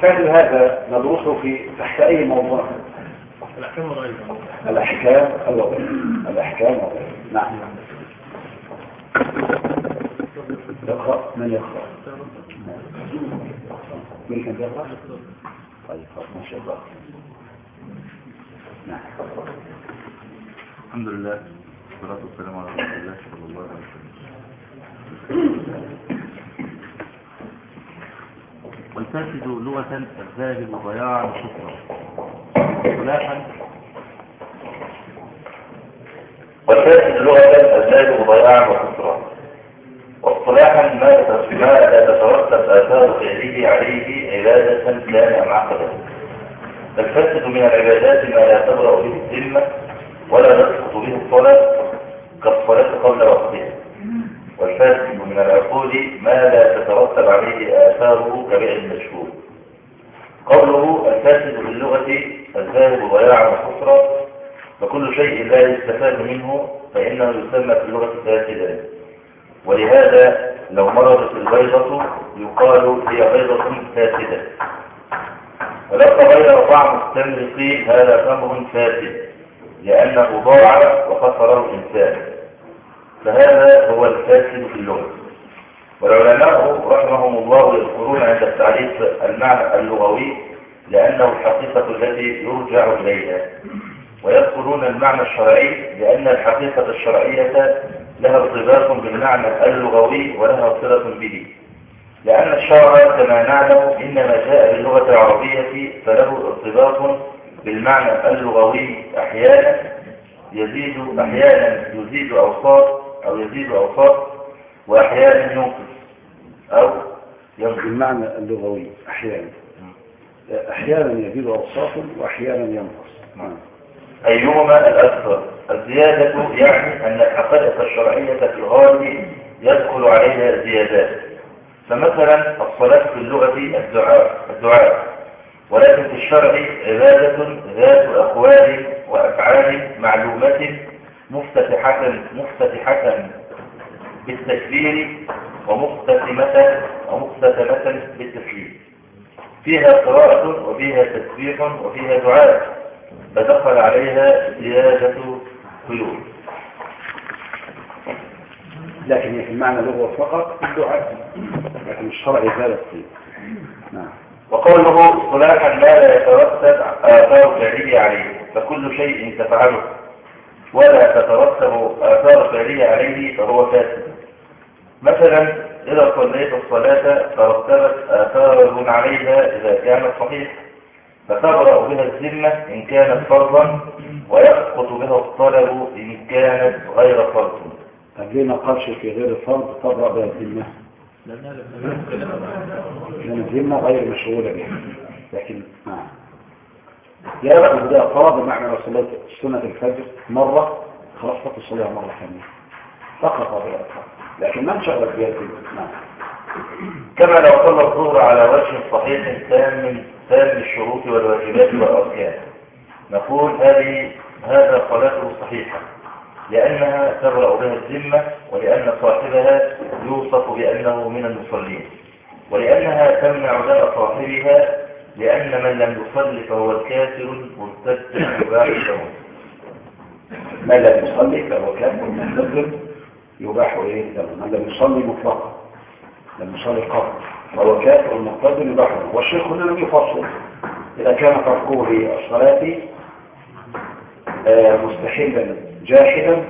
مثال هذا ندرسه في تحت أي موضوع؟ الأحكام الغيبة الأحكام الوضعية الأحكام الوضعية نعم. يقرأ؟ من يقرأ؟ مين كان يقرأ؟ طيب ما شاء الله. نعم. الحمد لله. والصلاة والسلام على رسول الله صلى الله عليه وسلم. والفاسد لغة الذاهب ضياعا وشكرا صلاحا والفاسد لغة الزاد ضياعا وكسرا واصطلاحا ما لا تترتب آثار فعله عليه عبادة كان أم عقدا الفاسد من العبادات ما لا تبرأ به الذمة ولا تسقط به الصلاة كالصلاة قبل وقتها. والفاسد من العقود ما لا تترتب عليه آثاره كبيع المشهور قوله الفاسد في اللغة الذاهب ضياعا وخسرا فكل شيء لا يستفاد منه فإنه يسمى في اللغة فاسدا. ولهذا لو مرضت البيضة يقال هي بيضة فاسدة. ولو غير طعم التمر هذا تمر فاسد لأنه ضاع وخسره الإنسان. فهذا هو الفاسد في اللغة. والعلماء رحمهم الله يذكرون عند التعريف المعنى اللغوي لأنه الحقيقة التي يرجع إليها. ويذكرون المعنى الشرعي لأن الحقيقة الشرعية لها ارتباط بالمعنى اللغوي ولها صلة به. لأن الشرع كما نعلم إنما جاء باللغة العربية فله ارتباط بالمعنى اللغوي أحيانا يزيد أحيانا يزيد أوصاف أو يزيد أوصاف وأحيانا ينقص أو ينقص. بالمعنى اللغوي أحيانا. أحيانا يزيد أوصافا وأحيانا ينقص. نعم. أيهما الأكثر الزيادة يعني أن الحقائق الشرعية في الغالب يدخل عليها زيادات. فمثلا الصلاة في اللغة الدعاء, الدعاء. ولكن في الشرع عبادة ذات أقوال وأفعال معلومة مفتتحة مفتتحة بالتكبير ومختتمة ومختتمة بالتسليم. فيها قراءة وفيها تسبيح وفيها دعاء فدخل عليها زيادة قيود. لكن في المعنى اللغوي فقط الدعاء لكن الشرع زاد فيه نعم. وقوله اصطلاحا ما لا يترتب آثار فعلية عليه فكل شيء تفعله. ولا تترتب آثار فعلية عليه فهو فاسد مثلا إذا صليت الصلاة ترتبت آثار عليها إذا كانت صحيحة فتبرأ بها الذمة إن كانت فرضا ويسقط بها الطلب إن كانت غير فرض طب ليه ما قالش في غير الفرض تبرأ بها الذمة؟ لأن الذمة غير مشغولة بها لكن نعم يأخذ ده فرض بمعنى لو صليت سنة الفجر مرة خلاص تصليها مرة ثانية. فقط الفرض لكن ما انشغل بها الذمة نعم كما لو صلى الظهر على وجه صحيح تام تام الشروط والواجبات والأركان. نقول هذه هذا صلاته صحيحة. لأنها تبرأ بها الذمة ولأن صاحبها يوصف بأنه من المصلين. ولأنها تمنع دم صاحبها لأن من لم يصلي فهو الكافر مرتد يباح له من لم يصلي فهو كافر مرتد يباح إيه دمه من لم يصلي مطلقا لم يصلي قبل فهو كافر مرتد يباح له والشيخ هنا لم يفصل. إذا كان تركه الصلاة آه، مستحيلا جاحدا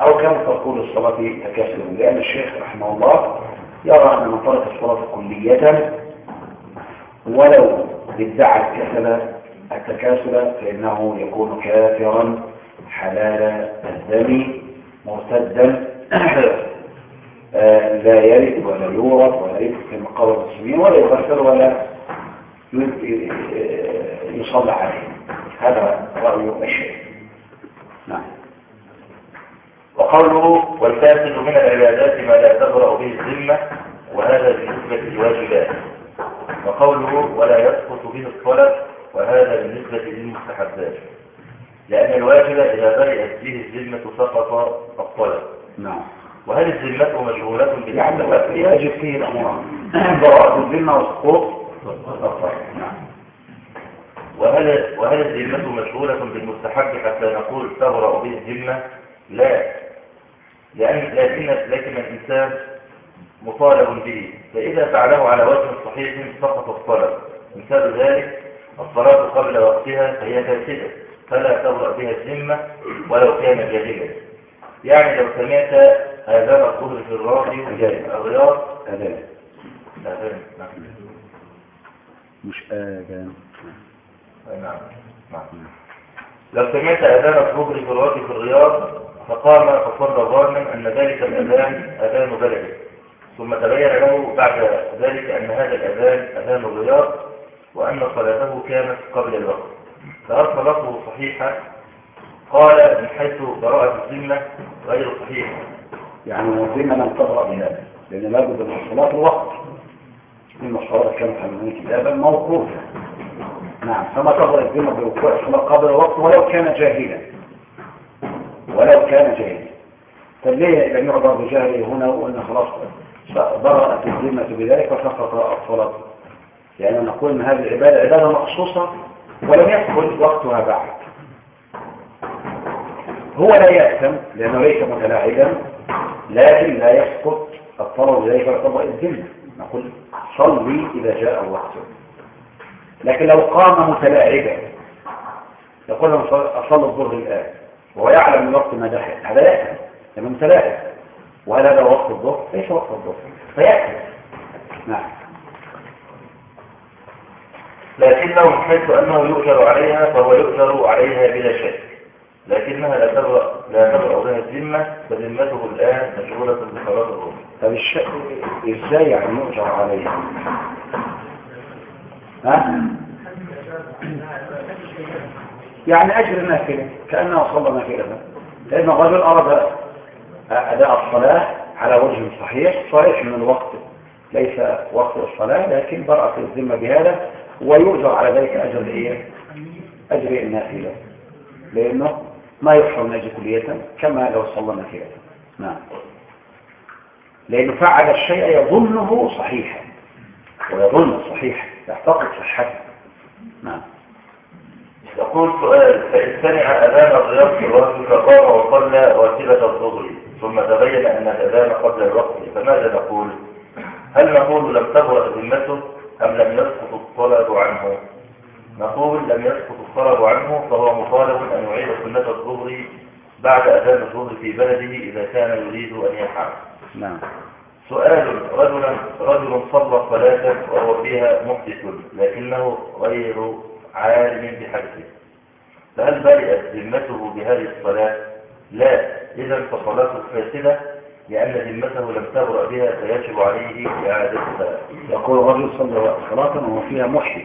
أو كان تركه الصلاة تكاسلا لأن الشيخ رحمه الله يرى أن من ترك الصلاة كلية ولو ادعى الكسل التكاسل فإنه يكون كافرا حلال الدم مرتدا. آه، لا يرث ولا يورث ولا في مقابل المسلمين ولا يغسل ولا يصلى عليه. هذا رأي الشيخ. نعم. وقوله والفاسد من العبادات ما لا تبرأ به الذمة وهذا بالنسبة للواجبات. وقوله ولا يسقط به الطلب وهذا بالنسبة للمستحبات. لأن الواجب إذا برئت به الذمة سقط الطلب نعم. وهل الذمة مشغولة يعني بالمستحبات يجب فيه الأمران براءة الذمة والسقوط الصحيح نعم. وهل وهل الذمة مشغولة بالمستحب حتى نقول تبرأ به الذمة؟ لا. لأن لكن لكن الإنسان مطالب به فإذا فعله على وجه صحيح سقط الطلب. مثال ذلك الصلاة قبل وقتها فهي فاسدة فلا تبرأ بها الذمة ولو كان جاهلا. يعني لو سمعت آذان الظهر في الراديو الرياض أذان. آذان. نعم مش آذان. نعم. نعم. لو سمعت أذان الظهر في الراديو في الرياض فقام فصلى ظانا أن ذلك الأذان أذان بلده. ثم تبين له بعد ذلك أن هذا الأذان أذان الرياض وأن صلاته كانت قبل الوقت. فهل صلاته صحيحة؟ قال من حيث براءة الذمة غير صحيحة يعني الذمة لم تبرأ بهذا لأن لابد من الصلاة الوقت. إن الصلاة كانت عن كتابا موقوفا. نعم فما تبرأ الذمة بوقوع الصلاة قبل الوقت ولو كان جاهلا. ولو كان جاهلا. طب ليه لم يعبر بجاهله هنا وقلنا خلاص؟ برأت الذمة بذلك وسقط الصلاة. يعني نقول إن هذه العبادة عبادة مخصوصة ولم يدخل وقتها بعد. هو لا يأثم لأنه ليس متلاعبا لكن لا يسقط الطلب ذلك يعتبر الذمة. نقول صلي إذا جاء الوقت. لكن لو قام متلاعبا يقول أصلي الظهر الآن وهو يعلم الوقت ما دخل هذا يأثم لأنه متلاعب. وهل هذا وقت الظهر ليس وقت الظهر فيأثم نعم. لكنه حيث أنه يؤجر عليها فهو يؤجر عليها بلا شك. لكنها لا تبرأ لا تبرأ بها الذمة فذمته الآن مشغولة بصلاة الظهر طب الش... إزاي يعني يؤجر عليه ها؟ يعني أجر النافله كانه صلى نافله لأن الرجل أراد أداء الصلاة على وجه صحيح صحيح من الوقت ليس وقت الصلاة لكن برأت الذمة بهذا ويؤجر على ذلك أجر الايه أجر النافلة. لأنه ما يحصل من اجر كلية كما لو صلى نافلة. نعم. لأنه فعل الشيء يظنه صحيحا. ويظن صحيحا يعتقد صحته نعم. يقول سؤال فإن سمع أذان الرياض في الوقت فقام وصلى واجبة الظهر. ثم تبين أن الأذان قبل الوقت فماذا نقول؟ هل نقول لم تبرأ ذمته أم لم يسقط الطلب عنه؟ نقول لم يسقط الطلب عنه فهو مطالب أن يعيد سنة الظهر بعد أذان الظهر في بلده إذا كان يريد أن يفعل نعم سؤال رجل رجل صلى صلاة وهو فيها محدث لكنه غير عالم بحدثه فهل برئت ذمته بهذه الصلاة؟ لا إذا فصلاته فاسدة لأن ذمته لم تبرأ بها فيجب عليه إعادتها. يقول الرجل صلى صلاة وهو فيها محدث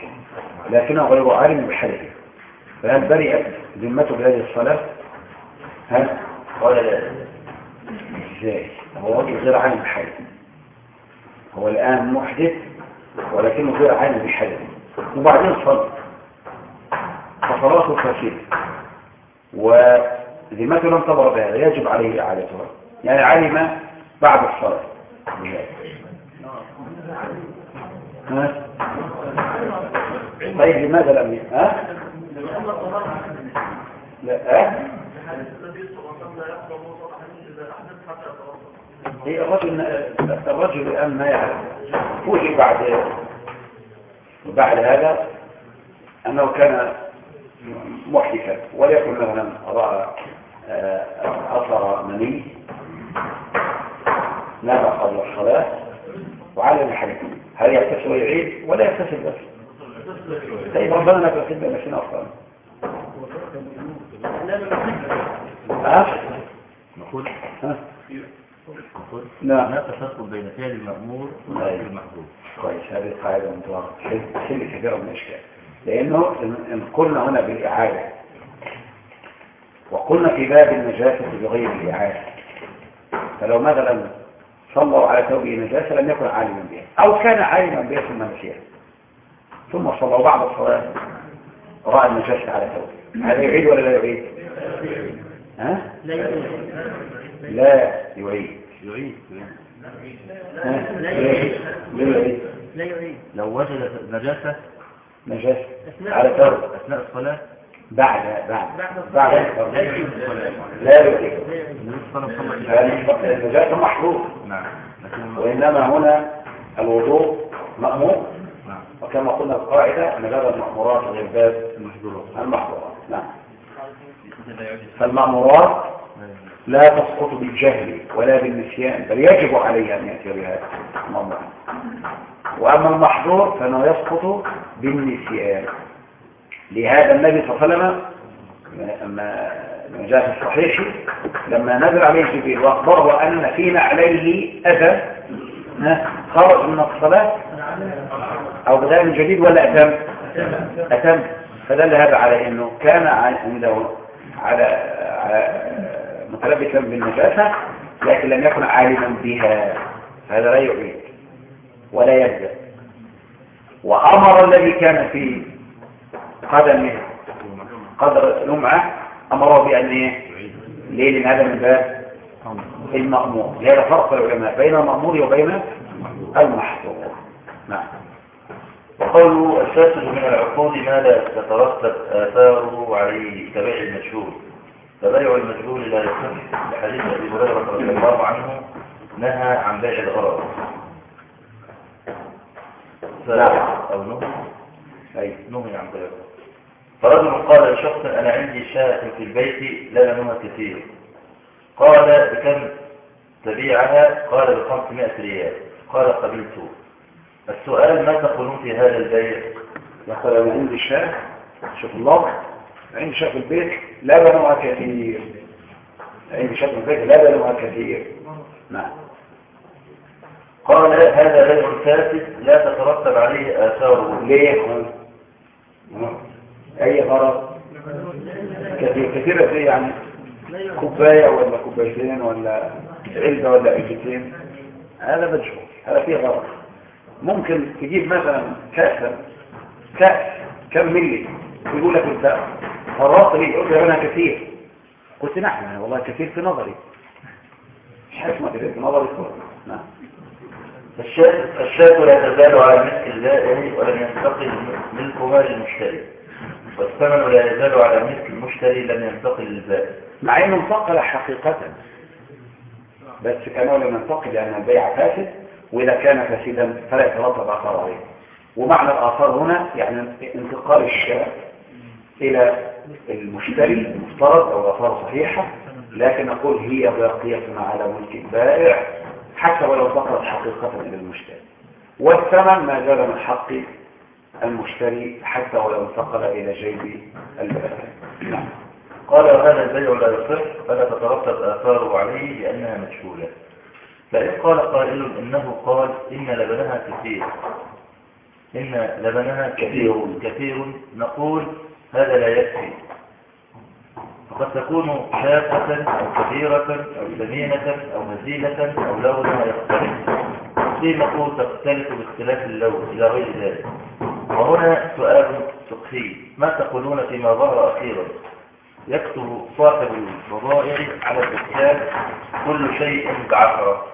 لكنه غير عالم بحدثه فهل برئت ذمته بهذه الصلاة؟ ها؟ قال لا. إزاي؟ هو رجل غير عالم بحدث هو الآن محدث ولكنه غير عالم بحدث وبعدين صلى. فصلاته فاسدة. وذمته لم تبرأ بهذا يجب عليه إعادتها يعني علم بعد الصلاة؟ طيب لماذا لم؟ لا ها؟ هي الرجل الرجل الآن ما يعلم فوجئ بعد بعد هذا أنه كان محدثا وليكن رأى آه، أثر مني. نام قبل الصلاة وعلى الحديث. هل يغتسل ويعيد؟ ولا يغتسل بس. طيب ربنا لا تغتسل نفسنا أصلا ها؟ نقول؟ ها؟ نقول؟ نعم. لا تفصل بين فعل المأمور وفعل المحظور كويس هذه القاعدة متوقع حل كثيرا من الإشكال لأنه إن قلنا هنا بالإعادة وقلنا في باب النجاسة بغير الإعادة. فلو مثلا صلوا على ثوبه نجاسة لم يكن عالما بها أو كان عالما بها ثم نسيها. ثم صلوا بعد الصلاة رأى النجاسة على ثوبه. هذا يعيد ولا لا يعيد؟ ها؟ لا يعيد. يعيد؟ لا يعيد. لا يعيد. لا يعيد. لو وجد نجاسة نجاسة على ثوب أثناء الصلاة بعد بعد بعد الفرض. لا يجوز. لا يعني نعم لكن وإنما هنا الوضوء مأمور نعم وكما قلنا القاعدة أن باب المأمورات غير باب المحظورات المحظورات نعم فالمأمورات لا تسقط بالجهل ولا بالنسيان بل يجب عليه أن يأتي بها المأمور وأما المحظور فإنه يسقط بالنسيان لهذا النبي صلى الله عليه وسلم لما جاء في الصحيح لما نزل عليه جبريل وأخبره أن فينا عليه أذى خرج من الصلاة أو بدا من جديد ولا أتم؟ أتم. فدل هذا على إنه كان عنده على على متلبسا بالنجاسة لكن لم يكن عالما بها. هذا لا يعيد ولا يبدا وأمر الذي كان في قدمه قدر لمعة أمره بأن إيه؟ ليه لأن هذا من باب المأمور. لهذا فرق العلماء بين المأمور وبين المحظور. نعم. وقوله الفاسد من العقود ما لا تترتب آثاره عليه كبيع المجهول؟ فبيع المجهول لا يصح. لحديث أبي هريرة رضي الله عنه نهى عن بيع الغرض. ف- نعم. أو نهي أي نهي عن الغرض فرجل قال لشخص أنا عندي شاة في البيت لا لها كثير. قال بكم تبيعها؟ قال بخمسمائة ريال. قال قبلته السؤال ما تقولون في هذا البيع؟ يقول أنا عندي شاة شوف الله عندي شاة في البيت لا بنوها كثير. عندي شاة في البيت لا بنوها كثير. نعم. قال هذا بيع فاسد لا تترتب عليه آثاره. ليه؟ أي غرض؟ كثير كثيرة زي يعني كوباية ولا كوبايتين ولا علبة ولا علبتين. هذا مجهول. هذا فيه غلط ممكن تجيب مثلا كأسا كأس كم ملي يقول لك أنت فرط لي يقول لي أنا كثير. قلت نعم والله كثير في نظري. مش اسمها كثير في نظري. نعم. الشاة الشاة لا تزال على ملك البائع ولم ينتقل ملكها للمشتري والثمن لا يزال على ملك المشتري لم ينتقل للبائع. مع انه انتقل حقيقة. بس كانوا لم ينتقل لأن البيع فاسد وإذا كان فاسدا فلا يترتب اثار عليه. ومعنى الاثار هنا يعني انتقال الشاة إلى المشتري المفترض أو اثار صحيحة لكن نقول هي باقية على ملك البائع. حتى ولو انتقلت حقيقة إلى المشتري والثمن ما زال من حق المشتري حتى ولو انتقل إلى جيب البائع نعم. قال وهذا البيع لا يصح فلا تترتب آثاره عليه لأنها مجهولة. فإن قال قائل إنه قال إن لبنها كثير. إن لبنها كثير. كثير. نقول هذا لا يكفي. فقد تكون شاقة أو كبيرة أو ثمينة أو هزيلة أو لونها يختلف. نقول تختلف باختلاف اللون إلى غير ذلك. وهنا سؤال فقهي. ما تقولون فيما ظهر أخيرا؟ يكتب صاحب البضائع على الدكان كل شيء بعشرة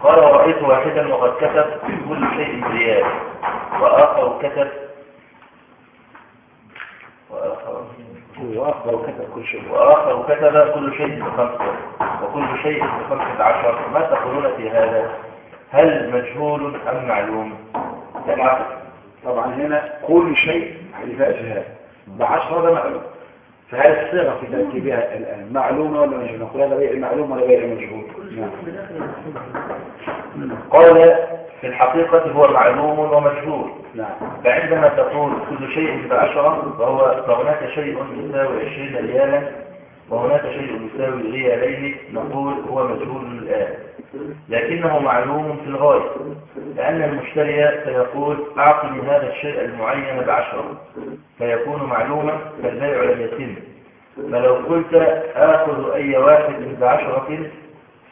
قال ورأيت واحدا وقد كتب كل شيء بريال وآخر كتب وآخر وأخبر وكتب كل شيء. وآخر كتب كل شيء بخمسة وكل شيء بخمسة عشر. ما تقولون في هذا؟ هل مجهول أم معلوم؟ طبعا طبعا هنا كل شيء حديث أجهال بعشرة ده معلوم. فهذه الصيغة في تركيبها الآن معلومة ولا مجهول نقول هذا بيع معلوم ولا بيع مجهول. نعم. قال في الحقيقة هو معلوم ومجهول نعم. فعندما تقول كل شيء بعشرة فهو فهناك شيء يساوي عشرين ريالا وهناك شيء يساوي ريالين نقول هو مجهول الآن. لكنه معلوم في الغاية لأن المشتري سيقول أعطني هذا الشيء المعين بعشرة فيكون معلوما فالبيع لم يتم. فلو قلت آخذ أي واحد بعشرة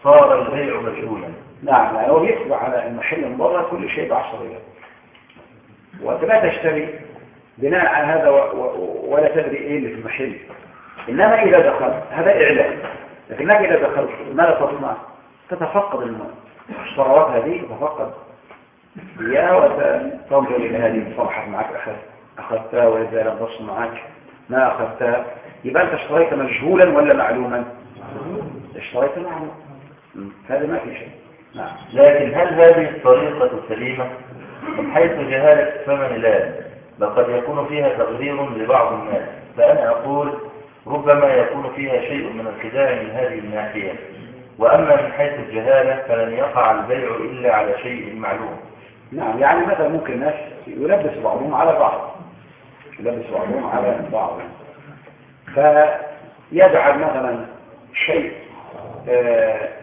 صار البيع مجهولا. نعم هو بيكتب على المحل من بره كل شيء بعشرة ريال وأنت لا تشتري بناء على هذا. ولا تدري إيه اللي في المحل. إنما إذا دخلت هذا إعلان. لكنك إذا دخلت ماذا تصنع؟ تتفقد الاشتراوات هذه تتفقد. يا وتنظر إلى هذه الصفحة معك. أخذ أخذتها وإذا لم تصل معك ما أخذتها؟ يبقى أنت اشتريت مجهولا ولا معلوما؟ اشتريت معلوما. هذا ما في شيء لكن هل هذه الطريقة سليمة؟ من حيث جهالة ثمن الآن لقد يكون فيها تغذير لبعض الناس. فأنا أقول ربما يكون فيها شيء من الخداع من هذه الناحية. وأما من حيث الجهالة فلن يقع البيع إلا على شيء معلوم. نعم يعني مثلا ممكن الناس يلبس بعضهم على بعض. يلبس بعضهم على بعض. فيجعل مثلا شيء آه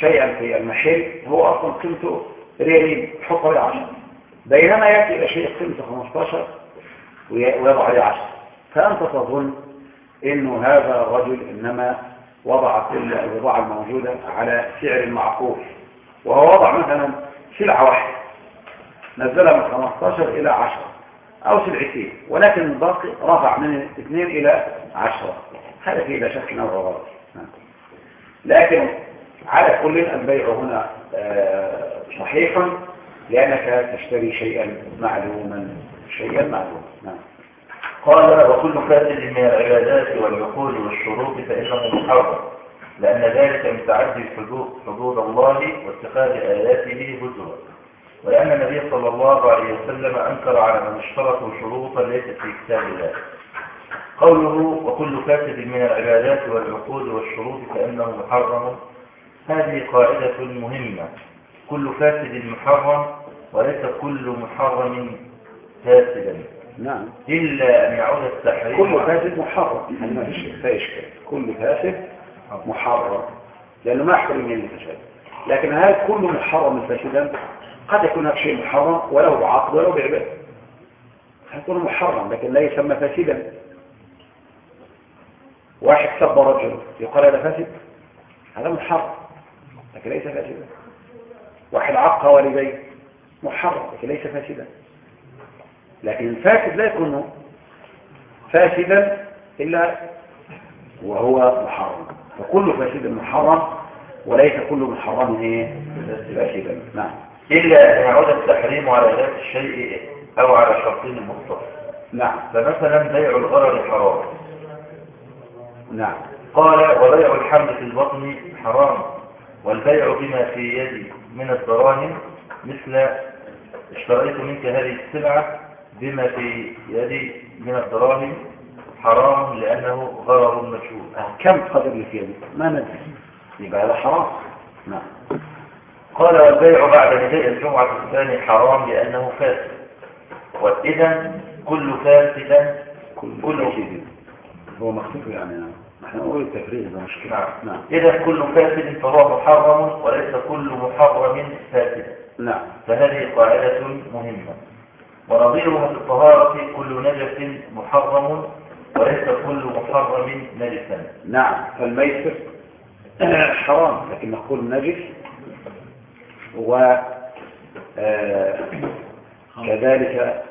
شيئا في المحل هو أصلا قيمته ريالين يحط عليه 10 بينما يأتي إلى شيء قيمته 15 وي- ويضع عليه 10 فأنت تظن إنه هذا الرجل إنما وضع كل البضاعه الموجودة على سعر معقول. وهو وضع مثلا سلعة واحدة. نزلها من 15 إلى 10 أو سلعتين ولكن الباقي رفع من 2 إلى 10 هذا فيه لا شك نوع غلط. نعم. لكن على كل البيع هنا آه، صحيح لأنك تشتري شيئا معلوما شيئا معلوما. نعم. قال وكل فاسد من العبادات والعقول والشروط فإنه محرم لأن ذلك من تعدي حدود الله واتخاذ آياته هزوا. ولأن النبي صلى الله عليه وسلم أنكر على من اشترطوا شروطا ليست في كتاب الله. قوله وكل فاسد من العبادات والعقود والشروط فإنه محرم. هذه قاعدة مهمة. كل فاسد محرم وليس كل محرم فاسدا. نعم. إلا أن يعود التحريم. كل فاسد محرم. ما فيش إشكال كل فاسد محرم. لأنه ما يحصل من الفساد. لكن هل كل محرم فاسدا؟ قد يكون هذا شيء محرم ولو بعقد ولو بعبادة. هيكون محرم لكن لا يسمى فاسدا؟ واحد سب رجل يقال هذا فاسد؟ هذا محرم. لكن ليس فاسدا. واحد عق والديه محرم لكن ليس فاسدا. لكن الفاسد لا يكون فاسدا إلا وهو محرم. فكل فاسد محرم وليس كل محرم إيه؟ فاسدا. نعم. إلا أن يعود التحريم على ذات الشيء أو على شرطه المختص نعم. فمثلا بيع الغرر حرام. نعم. قال وبيع الحمل في البطن حرام. والبيع بما في يدي من الدراهم مثل اشتريت منك هذه السلعة بما في يدي من الدراهم حرام لأنه غرر مجهول كم قدر اللي في يدك ما ندري. يبقى هذا حرام. نعم. قال والبيع بعد نداء الجمعة الثاني حرام لأنه فاسد. وإذا كل فاسد كل كل فاسد. هو مخصوص يعني. إحنا نقول ده مشكلة نعم. نعم. إذا كل فاسد فهو محرم وليس كل محرم فاسد. نعم. فهذه قاعدة مهمة. ونظيرها في الطهارة كل نجس محرم وليس كل محرم نجسا. نعم. فالميسر حرام لكن نقول نجس و آه، كذلك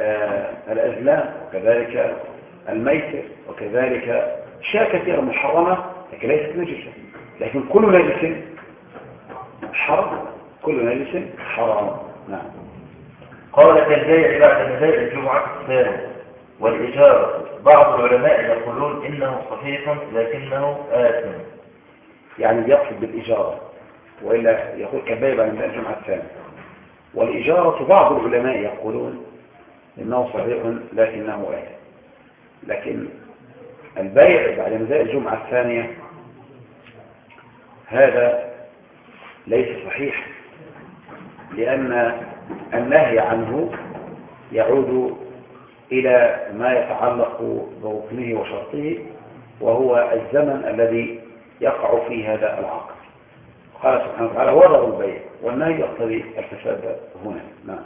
آه، الأزلام وكذلك الميسر وكذلك أشياء كثيرة محرمة لكن ليست نجسة. لكن كل نجس حرام كل نجس حرام. نعم. قال كالبيع بعد نداء الجمعة الثاني والإجارة بعض العلماء يقولون إنه صحيح لكنه آثم. يعني يقصد بالإجارة وإلا يقول كبيبة عند الجمعة الثانية. والإجارة بعض العلماء يقولون إنه صحيح لكنه آثم. لكن البيع بعد نداء الجمعة الثانية هذا ليس صحيح لأن النهي عنه يعود إلى ما يتعلق بركنه وشرطه وهو الزمن الذي يقع فيه هذا العقد. قال سبحانه وتعالى وضع البيع والنهي يقتضي الفساد هنا. نعم.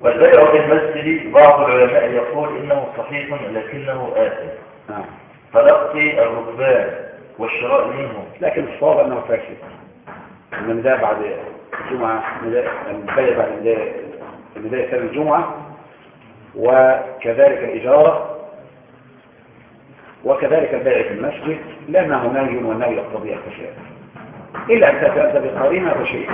والبيع في المسجد بعض العلماء يقول إنه صحيح لكنه آثم. تلقي الركبان والشراء منهم. لكن الصواب أنه فاسد أن النداء بعد الجمعة نداء البيع بعد النداء ثاني الجمعة وكذلك الإجارة وكذلك البيع في المسجد لأنه نهي والنهي يقتضي الفساد إلا أن تأتي أنت بقرينة فشيء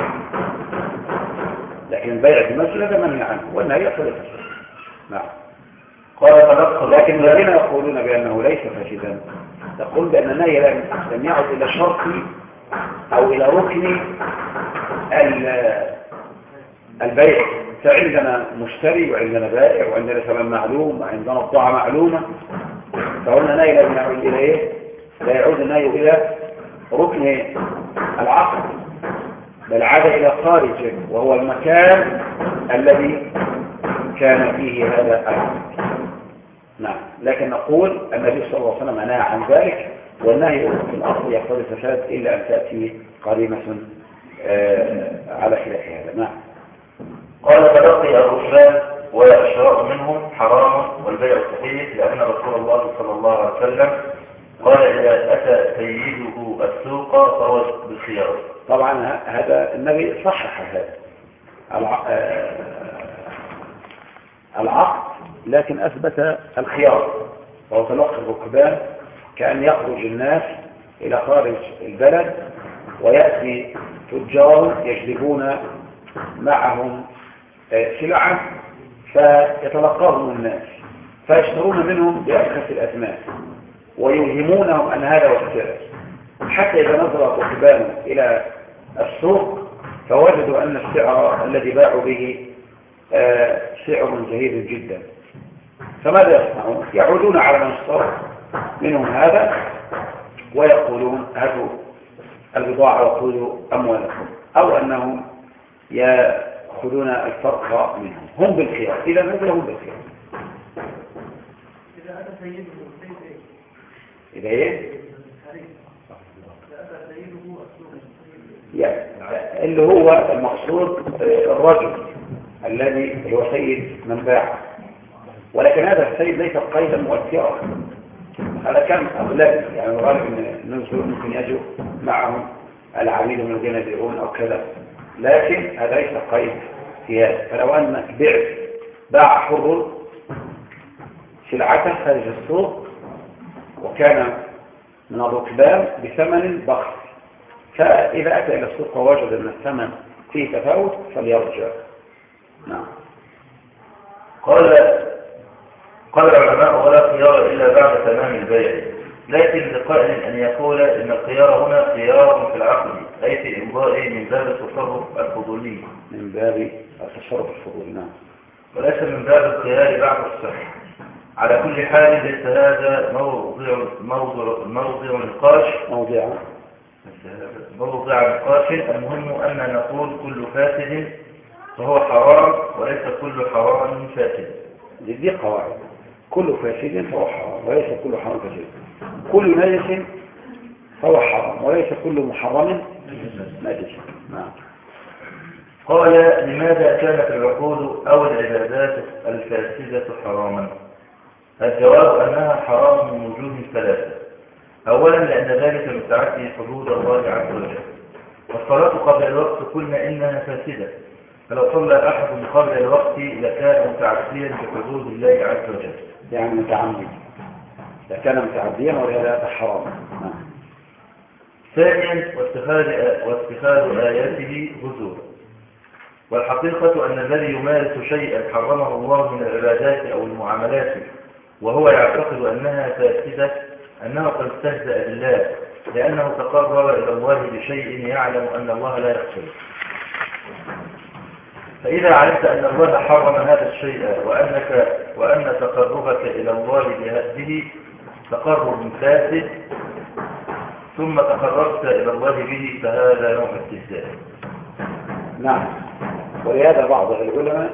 لكن البيع في المسجد هذا منهي عنه والنهي يقتضي الفساد نعم. قال فنقص لكن الذين يقولون بأنه ليس فاسدا يقول بأن النهي لم يعد إلى شرط أو إلى ركن ال- البيع. فعندنا مشتري وعندنا بائع وعندنا ثمن معلوم وعندنا بضاعة معلومة. فقلنا النهي لم يعود إلى إيه؟ لا يعود النهي إلى ركن العقد بل عاد إلى خارجه وهو المكان الذي كان فيه هذا العقد. نعم. لكن نقول النبي صلى الله عليه وسلم نهى عن ذلك والنهي في الأصل يقتضي الفساد إلا أن تأتي قرينة آه، على خلاف هذا. نعم. قال فبقي الرشاد والشراء منهم حرام والبيع صحيح لأن رسول الله صلى الله عليه وسلم قال إذا أتى سيده السوق فهو بالخيار. طبعا هذا النبي صحح هذا. آه، العقد لكن أثبت الخيار. وهو تلقي الركبان كأن يخرج الناس إلى خارج البلد ويأتي تجار يجلبون معهم آه، سلعا فيتلقاهم الناس فيشترون منهم بأرخص الأثمان ويوهمونهم أن هذا السعر حتى إذا نظر الركبان إلى السوق فوجدوا أن السعر الذي باعوا به آه، سعر زهيد جدا. فماذا يصنعون؟ يعودون على من اشترى منهم هذا ويقولون هاتوا البضاعة وخذوا أموالكم. أو أنهم يأخذون الفرق منهم. هم بالخيار. إذا نزل هم بالخيار. إذا إيه؟ يعني اللي هو المقصود الرجل الذي هو سيد من باع ولكن هذا السيد ليس قيدا مؤثرا. هذا كان أغلب يعني الغالب أن الناس ممكن يجوا معهم العميل من الذين يبيعون أو كذا. لكن هذا ليس قيد هذا. فلو أن بعت باع حر سلعته خارج السوق وكان من الركبان بثمن بخس. فإذا أتى إلى السوق ووجد أن الثمن فيه تفاوت فليرجع. نعم. قال قال العلماء ولا خيار إلا بعد تمام البيع. لكن لقائل أن يقول إن الخيار هنا خيار في العقل أي في إمضاء من باب التصرف الفضولي. من باب التصرف الفضولي نعم. وليس من باب الخيار بعد الصحة على كل حال ليس هذا موضع موضع موضع نقاش. موضع. موضع نقاش. المهم أن نقول كل فاسد فهو حرام وليس كل حرام فاسد. دي, دي قواعد. كل فاسد فهو حرام وليس كل حرام فاسد. كل نجس فهو حرام وليس كل محرم نجس. نعم. قال لماذا كانت العقود أو العبادات الفاسدة حراما؟ الجواب أنها حرام من وجوه ثلاثة. أولا لأن ذلك متعدي حدود الله عز وجل. والصلاة قبل الوقت قلنا إنها فاسدة. فلو صلى أحد قبل الوقت لكان متعديا بحدود الله عز وجل. يعني متعمد. إذا كان متعديا ولهذا حرام ثانيا واتخاذ آياته هزوا والحقيقة أن الذي يمارس شيئا حرمه الله من العبادات أو المعاملات وهو يعتقد أنها فاسدة أنه قد استهزأ بالله لأنه تقرب إلى الله بشيء يعلم أن الله لا يقبل فإذا علمت أن الله حرم هذا الشيء وأنك وأن تقربك إلى الله به تقرب فاسد ثم تقربت إلى الله به فهذا نوع استهزاء نعم. ولهذا بعض العلماء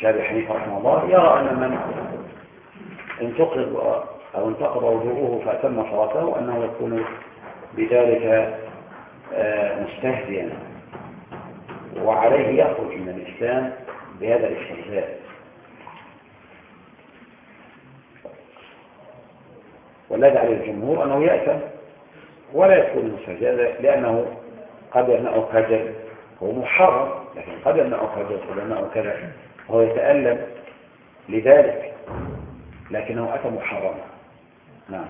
كابي حنيفة رحمه الله يرى أن من انتقض أو انتقض وضوءه فأتم صلاته أنه يكون بذلك آه، مستهزئا. وعليه يخرج من الإسلام بهذا الاستهزاء. والذي على الجمهور أنه يأتم ولا يكون مستهزئا لأنه قد يمنعه خجل هو محرم لكن قد يمنعه خجل قد يمنعه كذا وهو يتألم لذلك لكنه أتى محرما. نعم.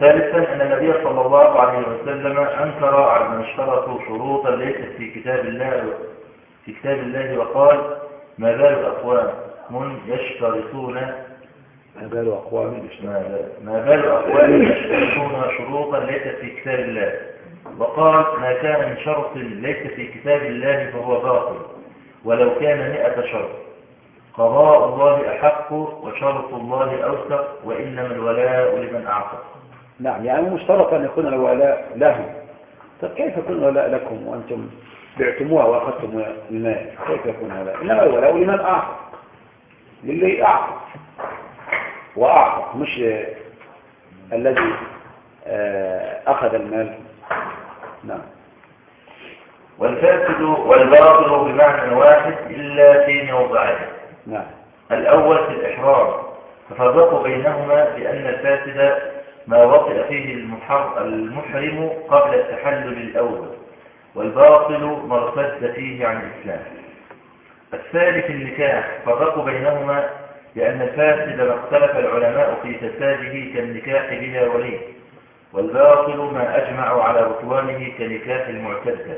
ثالثا أن النبي صلى الله عليه وسلم أنكر على من اشترطوا شروطا ليست في كتاب الله في كتاب الله وقال ما بال أقوام يشترطون ما بال أقوام ما ما بال أقوام يشترطون شروطا ليست في كتاب الله. وقال ما كان من شرط ليس في كتاب الله فهو باطل ولو كان مئة شرط. قضاء الله أحق وشرط الله أوثق وإنما الولاء لمن أعتق نعم يعني مشترط أن يكون الولاء له. طب كيف يكون الولاء لكم وأنتم بعتموها وأخذتم المال؟ كيف يكون الولاء؟ إنما الولاء لمن أعتق للي أعتق وأعتق مش الذي آه، أخذ المال. نعم. والفاسد والباطل بمعنى واحد إلا في موضعين. نعم. الأول في الإحرام. ففرقوا بينهما بأن الفاسد ما وطئ فيه المحر- المحرم قبل التحلل الأول والباطل ما ارتد فيه عن الإسلام. الثالث النكاح فرقوا بينهما لأن الفاسد ما اختلف العلماء في فساده كالنكاح بلا ولي والباطل ما أجمعوا على بطلانه كنكاح المعتدة.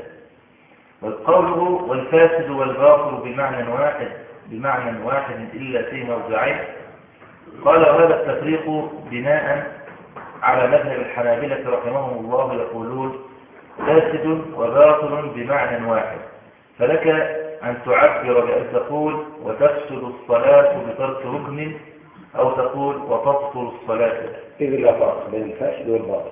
وقوله والفاسد والباطل بمعنى واحد بمعنى واحد إلا في موضعين قال هذا التفريق بناء على مذهب الحنابلة رحمهم الله يقولون فاسد وباطل بمعنى واحد. فلك أن تعبر بأن تقول وتفسد الصلاة بترك ركن أو تقول وتبطل الصلاة. إذ لا فرق بين الفاسد والباطل.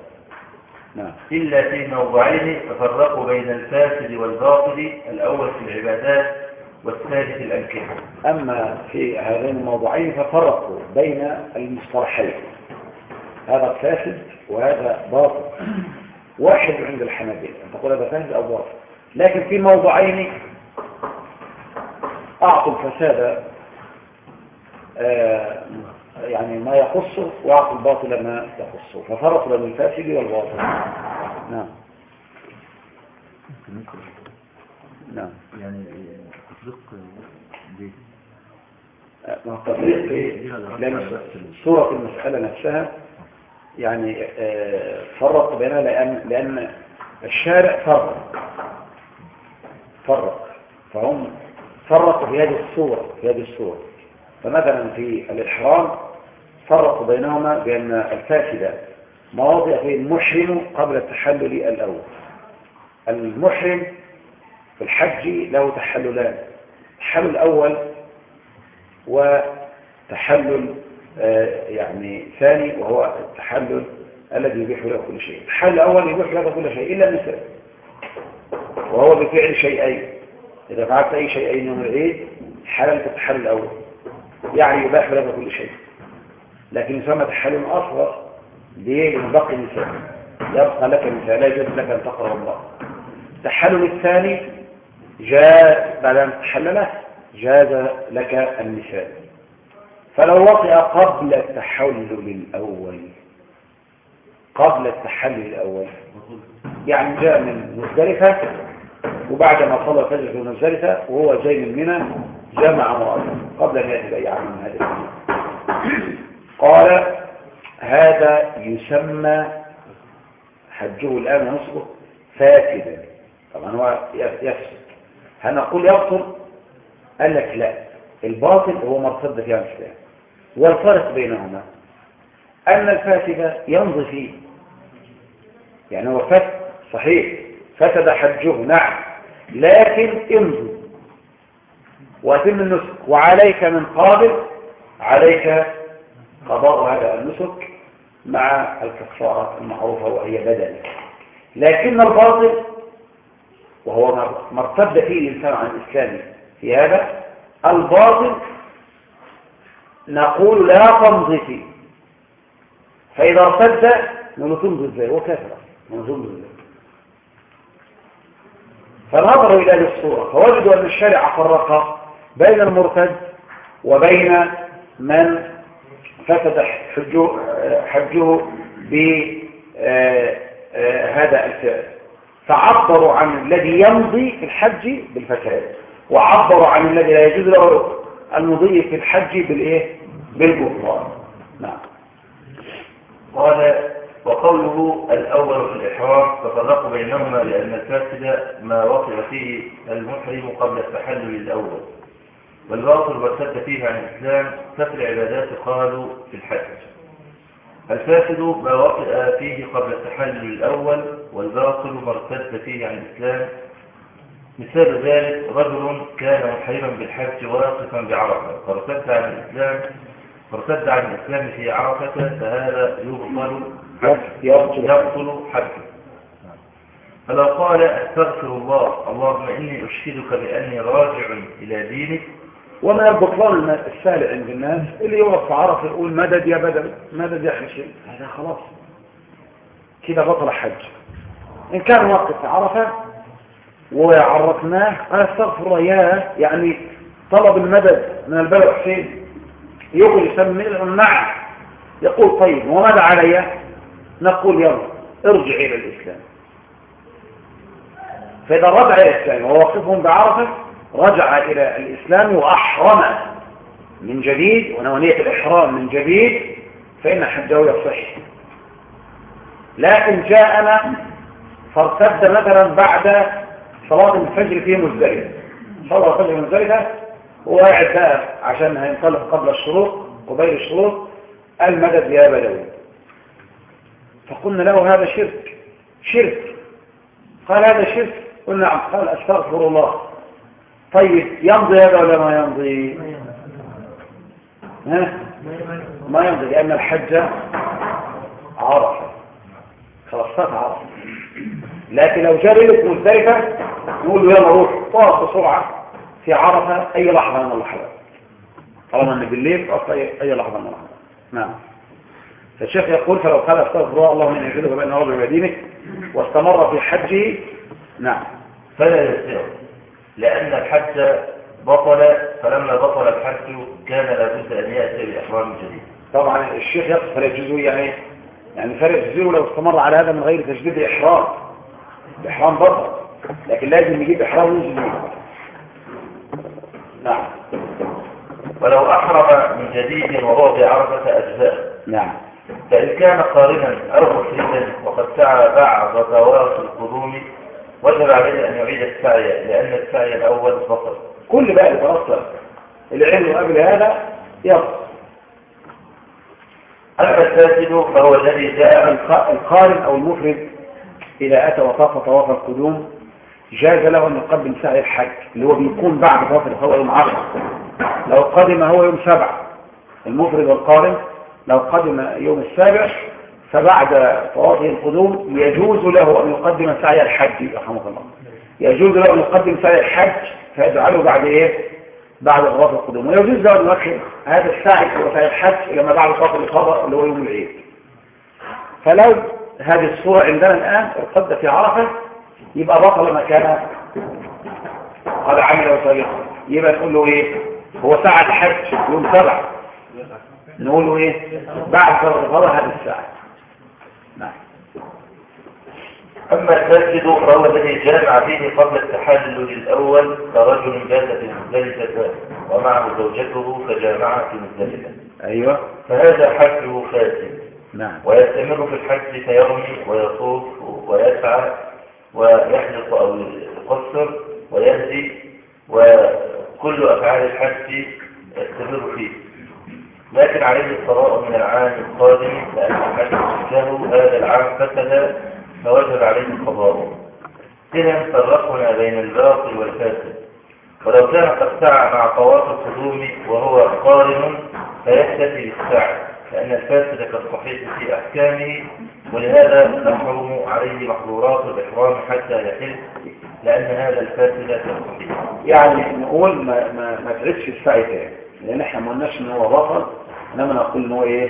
نعم. إلا في موضعين ففرقوا بين الفاسد والباطل الأول في العبادات والثالث في الأنكحة أما في هذين الموضوعين ففرقوا بين المصطلحين. هذا فاسد وهذا باطل. واحد عند الحنابلة. تقول هذا فاسد أو باطل. لكن في موضوعين أعطوا الفساد آه، يعني ما يخصه وأعطوا الباطل ما يخصه ففرقوا بين الفاسد والباطل. نعم. نعم. يعني تطبيق دي ما التطبيق في صورة المسألة نفسها يعني آه، فرق بينها لأن, لأن الشارع فرق. فرق. فهم فرقوا في هذه الصورة في هذه الصورة. فمثلا في الإحرام فرقوا بينهما بأن الفاسدة مواضع في المحرم قبل التحلل الأول. المحرم في الحج له تحللان التحلل الأول وتحلل يعني ثاني وهو التحلل الذي يبيح له كل شيء. التحلل الأول يبيح له كل شيء إلا النساء وهو بفعل شيئين. إذا فعلت أي شيئين يوم العيد حللت التحلل الأول. يعني يباح لك كل شيء. لكن يسمى تحلل أصغر ليه؟ بقي نساء يبقى لك نساء لا يجوز لك أن تقرأ الله. التحلل الثاني جاء بعد أن تحلله جاز لك النساء فلو وطئ قبل التحلل الأول قبل التحلل الأول يعني جاء من مزدلفة وبعد ما صلى الفجر في مزدلفة وهو جاي من منى جمع مؤذن قبل أن يأتي بأي عام من الأمور قال هذا يسمى حجه الآن نصبه فاسدا. طبعا هو يفسد. هل نقول يبطل؟ قال لك لا. الباطل هو ما ارتد فيه عن الإسلام والفرق بينهما أن الفاسد يمضي فيه. يعني هو فسد صحيح فسد حجه نعم لكن امضي. وأتم النسك. وعليك من قابل عليك قضاء هذا النسك مع الكفارة المعروفة وهي بدل لكن الباطل وهو ما ارتد فيه الإنسان عن الإسلام في هذا الباطل نقول لا تمضي فإذا ارتد نقول تمضي إزاي نقول تمضي إزاي فنظروا إلى هذه الصورة. فوجدوا أن الشارع فرق بين المرتد وبين من فسد حجه, حجه بهذا الفعل. فعبروا عن الذي يمضي في الحج بالفساد وعبروا عن الذي لا يجوز له المضي في الحج بالإيه؟ بالبطلان. نعم. قال وقوله الأول في الإحرام تفرق بينهما لأن الفاسد ما وقع فيه المحرم قبل التحلل الأول. والباطل وارتد فيه عن الإسلام كفر العبادات قالوا في الحج. الفاسد ما وقع فيه قبل التحلل الأول والباطل ما ارتد فيه عن الإسلام. مثال ذلك رجل كان محرما بالحج واقفا بعرفة فارتد عن الإسلام. فارتد عن الإسلام في عرفة فهذا يبطل يبطل يبطل حجه فلو قال أستغفر الله اللهم إني أشهدك بأني راجع إلى دينك. وما البطلان السهل عند الناس اللي يقف في عرفة يقول مدد يا بدل مدد يا حشي هذا خلاص. كده بطل حج. إن كان واقف في عرفة وعرفناه أستغفر الله يا يعني طلب المدد من البلد حسين. يقول يسمي نعم يقول طيب وماذا علي؟ نقول يلا ارجع إلى الإسلام. فإذا رجع إلى الإسلام ووقفهم بعرفة رجع إلى الإسلام وأحرم من جديد ونونية الإحرام من جديد فإن حجه يصح. لكن جاءنا فارتد مثلا بعد صلاة الفجر في مزدلفة. صلى الفجر في مزدلفة هو قاعد بقى عشان هينطلق قبل الشروق قبيل الشروق المدد يا بدوي فقلنا له هذا شرك شرك. قال هذا شرك. قلنا نعم. قال أستغفر الله. طيب يمضي هذا ولا ما يمضي؟ ها؟ ما يمضي لأن الحج عرفة. خلاص فات عرفة. لكن لو جاء لك مزدلفة نقول له يلا روح طاف بسرعة. في عرفة أي لحظة من اللحظات. طالما أن بالليل طاف أي لحظة من اللحظات. نعم. فالشيخ يقول فلو قال أستغفر الله اللهم اني اجدك بان ربي ودينك واستمر في حجه نعم. فلا يسير لأن الحج بطل فلما بطل الحج كان لابد أن يأتي بإحرام جديد. طبعا الشيخ يقصد فلا يجوزه يعني يعني فلا يجوزه لو استمر على هذا من غير تجديد إحرام. الإحرام بطل لكن لازم يجيب إحرام جديد. نعم. ولو أحرم من جديد وهو في عرفة أجزاء. نعم. فإن كان قارنا أو مفردا وقد سعى بعض طواف القدوم وجب عليه أن يعيد السعي لأن السعي الأول بطل كل بقى اللي تأثر العلم قبل هذا يبطل أما الفاسد فهو الذي جاء الق- القارن أو المفرد إذا أتى وطاف طواف القدوم جاز له أن يقدم سعي الحج اللي هو بيكون بعد طواف الإفاضة يوم عشرة لو قدم هو يوم سبع المفرد والقارن لو قدم يوم السابع فبعد طوافه القدوم يجوز له أن يقدم سعي الحج رحمه الله. يجوز له أن يقدم سعي الحج فيجعله بعد إيه؟ بعد طواف القدوم. ويجوز له أن يؤخر هذا السعي وسعي الحج إلى ما بعد طواف الإفاضة اللي هو يوم العيد. فلو هذه الصورة عندنا الآن ارتد في عرفة يبقى بطل ما كان قد عمل سابقا يبقى نقول له إيه؟ هو ساعة الحج يوم سبعة. نقول له إيه؟ بعد فرض هذا الساعة. نعم. أما الفاسد فهو الذي جامع فيه قبل التحلل الأول كرجل بات في مزدلفة ومعه زوجته فجامع في مزدلفة أيوه. فهذا حجه فاسد نعم. ويستمر في الحج فيرمي ويطوف ويسعى ويحلق أو يقصر ويهدي وكل أفعال الحج يستمر فيه. لكن عليه القضاء من العام القادم لأن الحج له هذا العام فسد فوجب عليه القضاء. إذا فرقنا بين الباطل والفاسد. ولو كان قد سعى مع طواف القدوم وهو قارن فيكتفي بالسعي لأن الفاسد كالصحيح في أحكامه ولهذا تحرم عليه محظورات الإحرام حتى يحل لأن هذا الفاسد كالصحيح يعني نقول ما ما ما تعيدش السعي تاني. لأن إحنا ما قلناش إن هو بطل إنما نقول إن هو إيه؟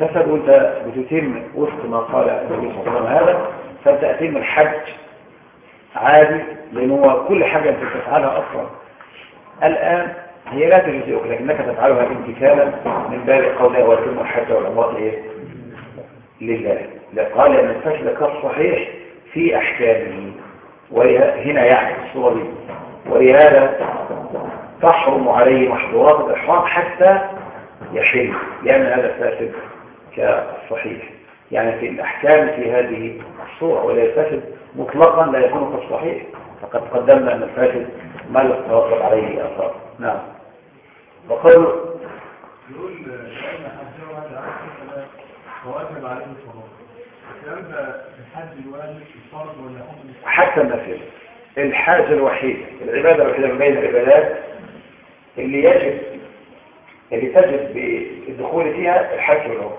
فسد وأنت بتتم وفق ما قال النبي صلى الله عليه وسلم هذا فانت الحج عادي لأن هو كل حاجة أنت بتفعلها أصلا. الآن هي لا تجزئك لكنك تفعلها امتثالا من باب قولها وأتم الحج والعمرات إيه؟ لله. لا قال أن الفسد كالصحيح في أحكامه. وهنا يعني الصورة دي. ولهذا تحرم عليه محظورات الإحرام حتى يحل لأن هذا فاسد كالصحيح يعني في الأحكام في هذه الصورة ولا الفاسد مطلقا لا يكون كالصحيح فقد قدمنا أن الفاسد ما لا تتوقف عليه أثار نعم. وقالوا يقول لأن واحد عارف وواجب عليه الصلاة حتى النفل الحاجة الوحيدة العبادة الوحيدة من بين العبادات اللي يجب اللي تجب بالدخول فيها الحج والعمرة.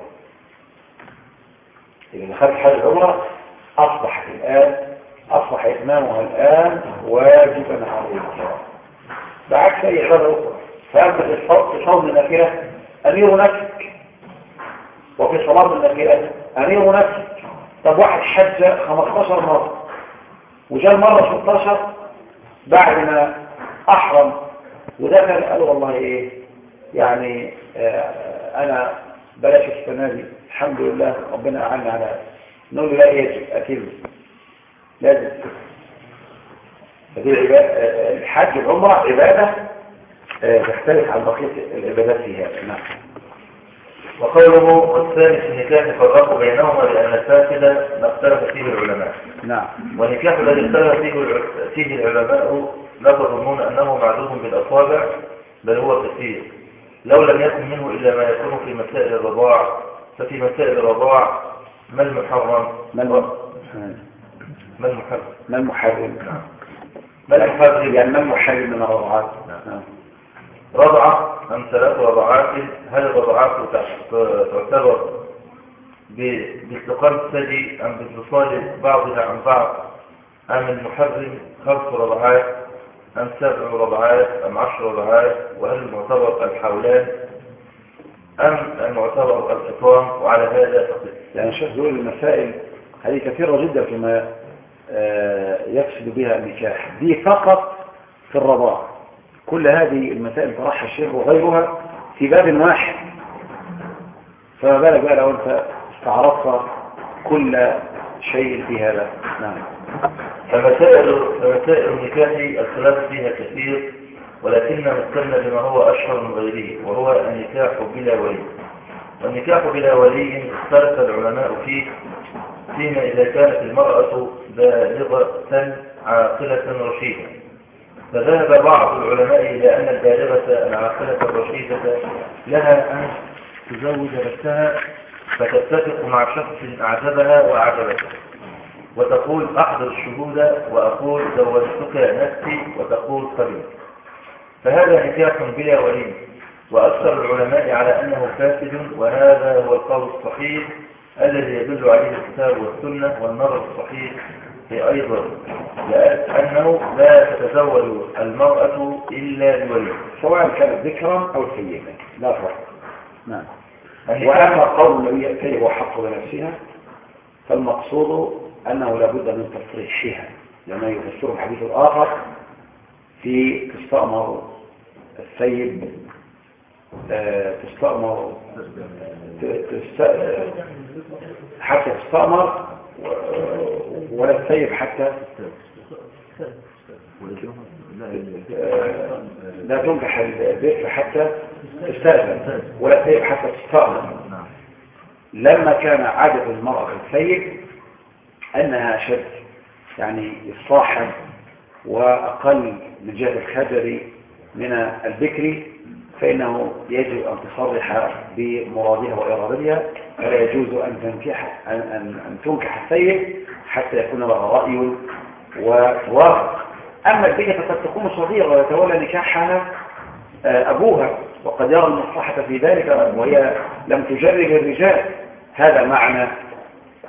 اللي دخلت حج العمرة أصبحت الآن أصبح إتمامها الآن واجبا عليك بعكس أي عبادة أخرى. فأنت في صوم النافلة أمير نفسك. وفي صلاة النافلة أمير نفسك. طب واحد حج 15 مرة وجاء المرة 16 بعد ما أحرم. ودخل قال والله إيه؟ يعني آه أنا بلاش السنة الحمد لله ربنا أعلنا على نقول له لا يجب أكيد لازم. العبادة آه، الحج والعمرة عبادة آه، تختلف عن بقية العبادات في هذا. نعم. وقوله والثاني في النكاح فرقوا بينهما لأن الفاسد ما اختلف فيه العلماء. نعم. والنكاح الذي اختلف فيه الع- فيه العلماء لا تظنون أنه معدود بالأصابع بل هو كثير. لو لم يكن منه إلا ما يكون في مسائل الرضاع. ففي مسائل الرضاع ما المحرم؟ ما الم- ما المحرم؟ ما المحرم؟ ما المحرم؟ يعني ما المحرم من الرضعات نعم. رضعة أم ثلاث رضعات هل الرضعات تع- تعتبر ب- باستقامة الثدي أم بانفصال بعضها عن بعض؟ أم المحرم خمس رضعات أم سبع رضعات أم عشر رضعات؟ وهل المعتبر الحولان؟ أم المعتبر الفطام وعلى هذا فقط يعني الشيخ يقول المسائل هذه كثيرة جدا فيما آه، يقصد بها النكاح. دي فقط في الرضاع. كل هذه المسائل طرحها الشيخ وغيرها في باب واحد. فما بالك بقى لو أنت استعرضت كل شيء في هذا؟ نعم. فمسائل فمسائل النكاح الخلاف فيها كثير ولكننا مثلنا بما هو أشهر من غيره وهو النكاح بلا ولي. والنكاح بلا ولي اختلف العلماء فيه فيما إذا كانت المرأة بالغة عاقلة رشيدة. فذهب بعض العلماء إلى أن البالغة العاقلة الرشيدة لها أن تزوج نفسها فتتفق مع شخص أعجبها وأعجبته. وتقول أحضر الشهود وأقول زوجتك نفسي وتقول قبيل فهذا نكاح بلا ولي. وأكثر العلماء على أنه فاسد وهذا هو القول الصحيح الذي يدل عليه الكتاب والسنة والنظر الصحيح في أيضا لأنه لا تتزوج المرأة إلا بولي. سواء كانت ذكرا أو سيئة لا فرق. نعم. وأما قول الذي يأتي هو حق بنفسها فالمقصود أنه لابد من تصريحها لما يفسره الحديث الآخر في تستأمر السيد آه، تستأمر ت- تست- حتى تستأمر ولا السيد حتى. لا تنكح البكر حتى تستأذن ولا السيد حتى تستأمر لما كان عادة المرأة في السيد أنها أشد يعني إصلاحا وأقل من جهة الخجل من البكر فإنه يجب أن تصرح بمرادها وإرادتها فلا يجوز أن تنكح أن, أن, أن تنكح السيد حتى يكون لها رأي وتوافق. أما البكر فقد تكون صغيرة ويتولى نكاحها آه، أبوها وقد يرى المصلحة في ذلك وهي لم تجرب الرجال. هذا معنى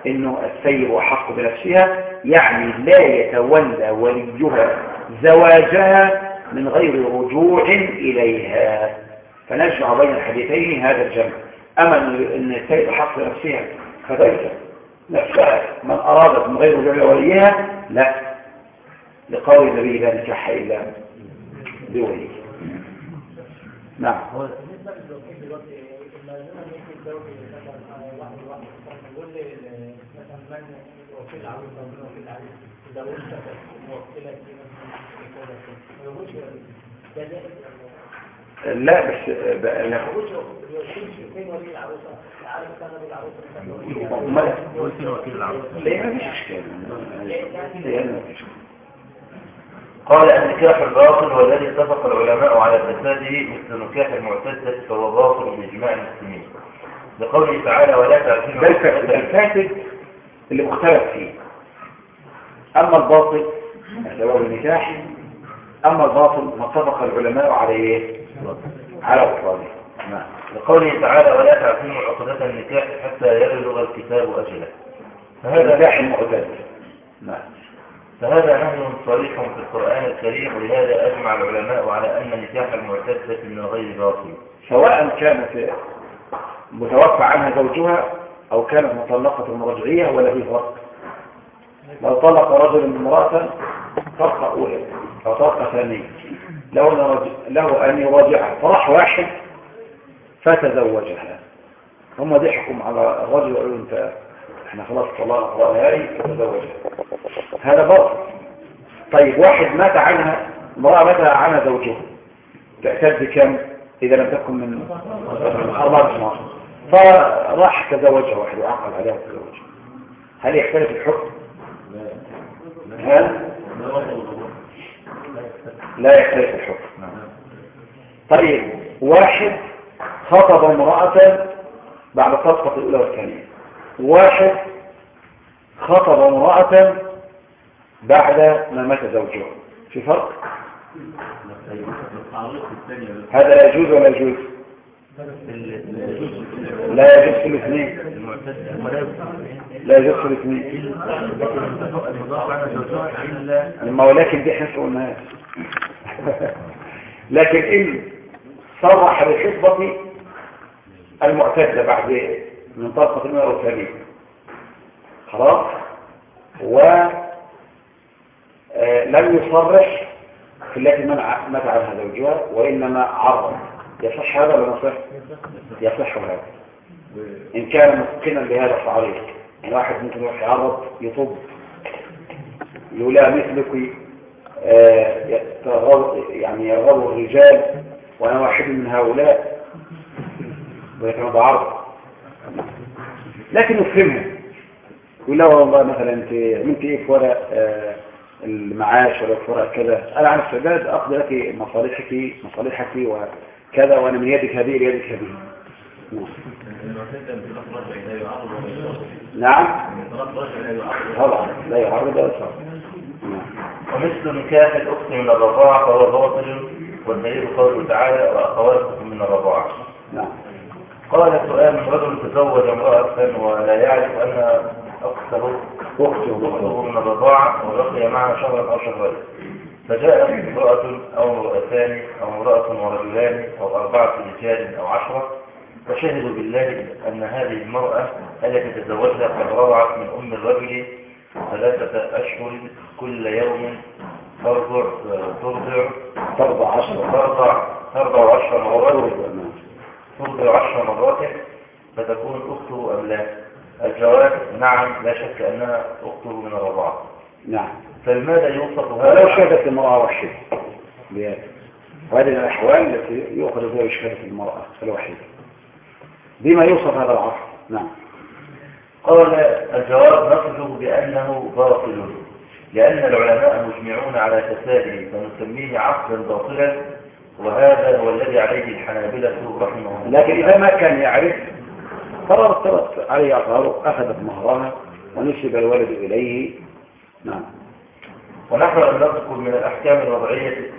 إنه السيد احق بنفسها يعني لا يتولى وليها زواجها من غير رجوع اليها فنجمع بين الحديثين هذا الجمع اما ان السيد احق بنفسها فليس نفسها من ارادت من غير رجوع لوليها لا لقول النبي لا نكاح الا بولي نعم لا بس بقى لا. فين ولي العروسه عارف كان ولي العروسه ما يقول فين وكيل العروسة لا ما فيش إشكال. قال النكاح الباطل والذي اتفق العلماء على فساده مثل نكاح المعتدة فهو باطل بإجماع المسلمين. لقوله تعالى ولا تعزموا الفاسد اللي مختلف فيه. أما الباطل سبب النكاح أما الباطل ما اتفق العلماء على إيه على بطلانه نعم. لقوله تعالى ولا تعزموا عقدة النكاح حتى يبلغ الكتاب أجله. فهذا النكاح المعتد نعم. فهذا نهي صريح في القرآن الكريم ولهذا أجمع العلماء على أن نكاح المعتدة من غير باطل. سواء كانت متوفى عنها زوجها أو كانت مطلقة مرجعية ولا في فرق. لو طلق رجل امرأة طلقة أولى أو طلقة ثانية يرج- له أن يراجعها. فراح واحد فتزوجها. هم ضحكوا على الرجل وقالوا انت إحنا خلاص طلقنا طلاق نهائي فتزوجها. هذا باطل. طيب واحد مات عنها امرأة مات عنها زوجها. تعتد كم إذا لم تكن من أربعة سنوات فراح تزوجها واحد وعقل عليها وتزوجها. هل يختلف الحكم؟ ها؟ لا يختلف الحكم طيب واحد خطب امرأة بعد الصفقة الأولى والثانية واحد خطب امرأة بعد ما مات زوجها في فرق؟ هذا لا يجوز ولا يجوز؟ لا يجوز في الاثنين لا يجوز في الاثنين لما ولكن دي حس قلناها لكن إن صرح بخطبة المعتدة بعد من طرفة المرة والثانية خلاص؟ و آه، يصرح في التي منع زوجها وإنما عرض. يصح هذا ولا يصح؟ يصح هذا إن كان متقنا بهذا التعريض يعني واحد ممكن يروح يعرض يطب. يقول لا مثلك آه، يعني يرغب الرجال وأنا واحد من هؤلاء ولكن هذا عرض لكن يفهمه يقول لا والله مثلا انت عملت إيه في ورق آه، المعاش ولا في ورق كذا؟ أنا عن السداد اقضي لك مصالحك مصالحك وكذا وأنا من يدك هذه ليدك هذه. نعم. طبعا لا يعرض ولا يصرف نعم. ومثل نكاح الأخت من الرضاعة فهو باطل والدليل قوله تعالى وأخواتكم من الرضاعة. نعم. قال سؤال من رجل تزوج امرأة ولا يعرف أن أخته أخته أخته من الرضاعة. وبقي معها شهرا أو شهرين. فجاءت امرأة أو امرأتان أو امرأة ورجلان أو أربعة رجال أو عشرة فشهدوا بالله أن هذه المرأة التي تزوجها قد رضعت من أم الرجل ثلاثة أشهر كل يوم ترضع ترضع ترضى عشرة ترضع ترضع عشر مرات. ترضع عشر مرات فتكون أخته أم لا؟ الجواب نعم لا شك أنها أخته من الرضاعة. نعم. فلماذا يوصف ولو هذا شهدت امرأة واحدة بهذا وهذه الأحوال التي يؤخذ بها شهادة المرأة الوحيدة. بما يوصف هذا العصر نعم. قال الجواب نصفه بأنه باطل. لأن العلماء مجمعون على فساده فنسميه عقدا باطلا وهذا هو الذي عليه الحنابلة رحمه الله. لكن إذا ما كان يعرف فررت عليه أخذت مهرها ونسب الولد إليه. نعم. ونحن لم نذكر من الأحكام الوضعية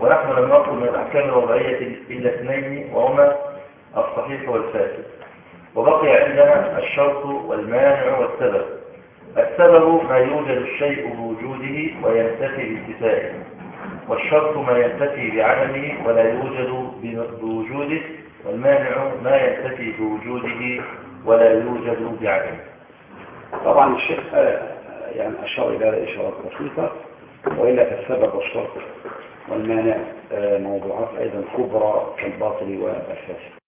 ونحن لم نذكر من الأحكام الوضعية إلا اثنين وهما الصحيح والفاسد. وبقي عندنا الشرط والمانع والسبب. السبب ما يوجد الشيء بوجوده وينتفي بانتفائه والشرط ما ينتفي بعدمه ولا يوجد بوجوده والمانع ما ينتفي بوجوده ولا يوجد بعدمه. طبعا الشيخ آه، يعني أشار إلى إشارات بسيطة وإلا فالسبب والشرط والمانع آه، موضوعات أيضا كبرى كالباطل والفاسد.